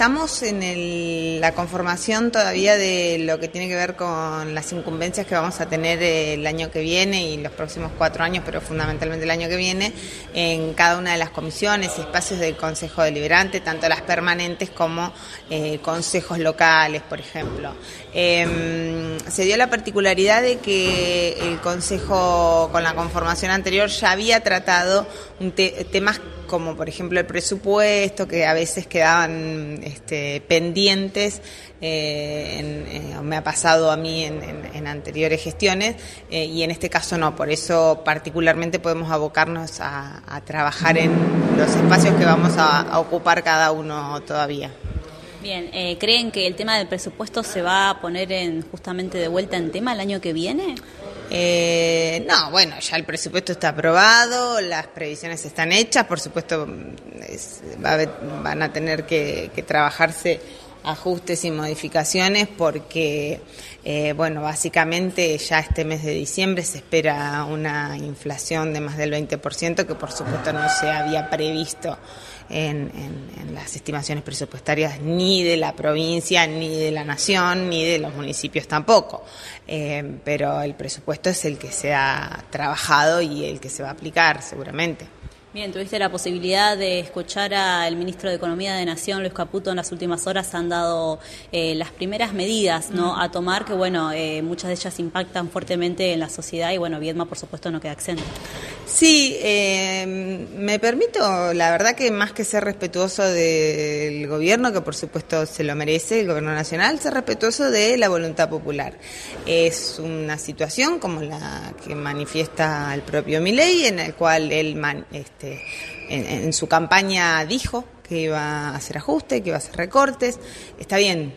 estamos en la conformación todavía de lo que tiene que ver con las incumbencias que vamos a tener el año que viene y los próximos cuatro años, pero fundamentalmente el año que viene, en cada una de las comisiones y espacios del Consejo Deliberante, tanto las permanentes como eh, consejos locales, por ejemplo. Em, se dio la particularidad de que el Consejo, con la conformación anterior, ya había tratado temas como por ejemplo el presupuesto, que a veces quedaban este, pendientes, eh, me ha pasado a mí en, anteriores gestiones, eh, y en este caso no, por eso particularmente podemos abocarnos a, trabajar en los espacios que vamos a ocupar cada uno todavía. Bien, eh, ¿creen que el tema del presupuesto se va a poner en justamente de vuelta en tema el año que viene? No, bueno, ya el presupuesto está aprobado, las previsiones están hechas, por supuesto van a tener que, trabajarse ajustes y modificaciones porque, eh, bueno, básicamente ya este mes de diciembre se espera una inflación de más del 20% que por supuesto no se había previsto en, las estimaciones presupuestarias ni de la provincia, ni de la nación, ni de los municipios tampoco. Eh, pero el presupuesto es el que se ha trabajado y el que se va a aplicar seguramente. Bien, tuviste la posibilidad de escuchar al ministro de Economía de Nación, Luis Caputo, en las últimas horas han dado eh, las primeras medidas ¿no? Mm. a tomar, que bueno, eh, muchas de ellas impactan fuertemente en la sociedad y bueno, Viedma por supuesto no queda exento. Sí, eh, me permito, la verdad que más que ser respetuoso del gobierno, que por supuesto se lo merece, el gobierno nacional, ser respetuoso de la voluntad popular. Es una situación como la que manifiesta el propio Milei, en el cual él... Man, este, este, en, su campaña dijo que iba a hacer ajustes, que iba a hacer recortes. Está bien,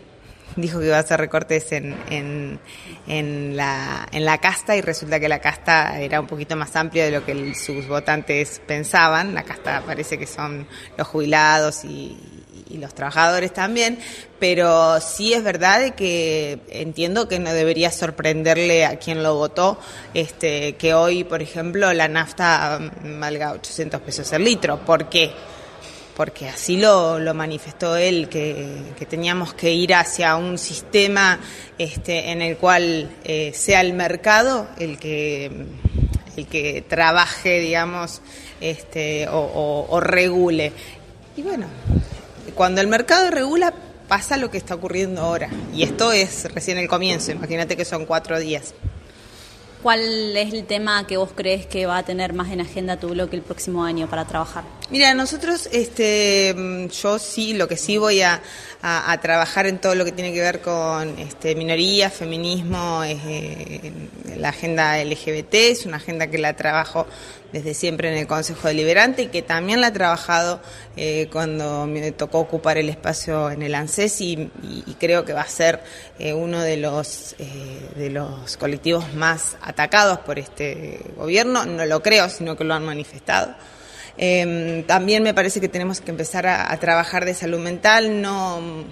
dijo que iba a hacer recortes en, en, en, la, en la casta y resulta que la casta era un poquito más amplia de lo que sus votantes pensaban. La casta parece que son los jubilados y, y los trabajadores también, pero sí es verdad que entiendo que no debería sorprenderle a quien lo votó este, que hoy, por ejemplo, la nafta valga 800 pesos el litro. ¿Por qué? Porque así lo, lo manifestó él, que, teníamos que ir hacia un sistema este, en el cual eh, sea el mercado el que, el que trabaje, digamos, este, o regule. Y bueno, cuando el mercado regula, pasa lo que está ocurriendo ahora. Y esto es recién el comienzo, imagínate que son cuatro días. ¿Cuál es el tema que vos crees que va a tener más en agenda tu bloque el próximo año para trabajar? Mira, nosotros, este, yo sí, lo que sí voy a, trabajar en todo lo que tiene que ver con este, minorías, feminismo, eh, la agenda LGBT, es una agenda que la trabajo desde siempre en el Consejo Deliberante y que también la he trabajado eh, cuando me tocó ocupar el espacio en el ANSES y, creo que va a ser eh, uno de los, eh, de los colectivos más atacados por este gobierno. No lo creo, sino que lo han manifestado. Em, también me parece que tenemos que empezar a trabajar de salud mental, no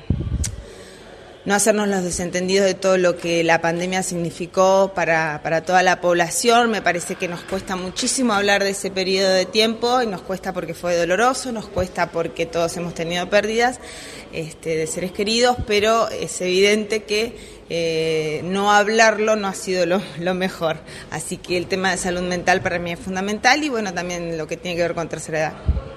no hacernos los desentendidos de todo lo que la pandemia significó para, para, toda la población. Me parece que nos cuesta muchísimo hablar de ese periodo de tiempo y nos cuesta porque fue doloroso, nos cuesta porque todos hemos tenido pérdidas este, de seres queridos, pero es evidente que eh, no hablarlo no ha sido lo, lo mejor. Así que el tema de salud mental para mí es fundamental y bueno, también lo que tiene que ver con tercera edad.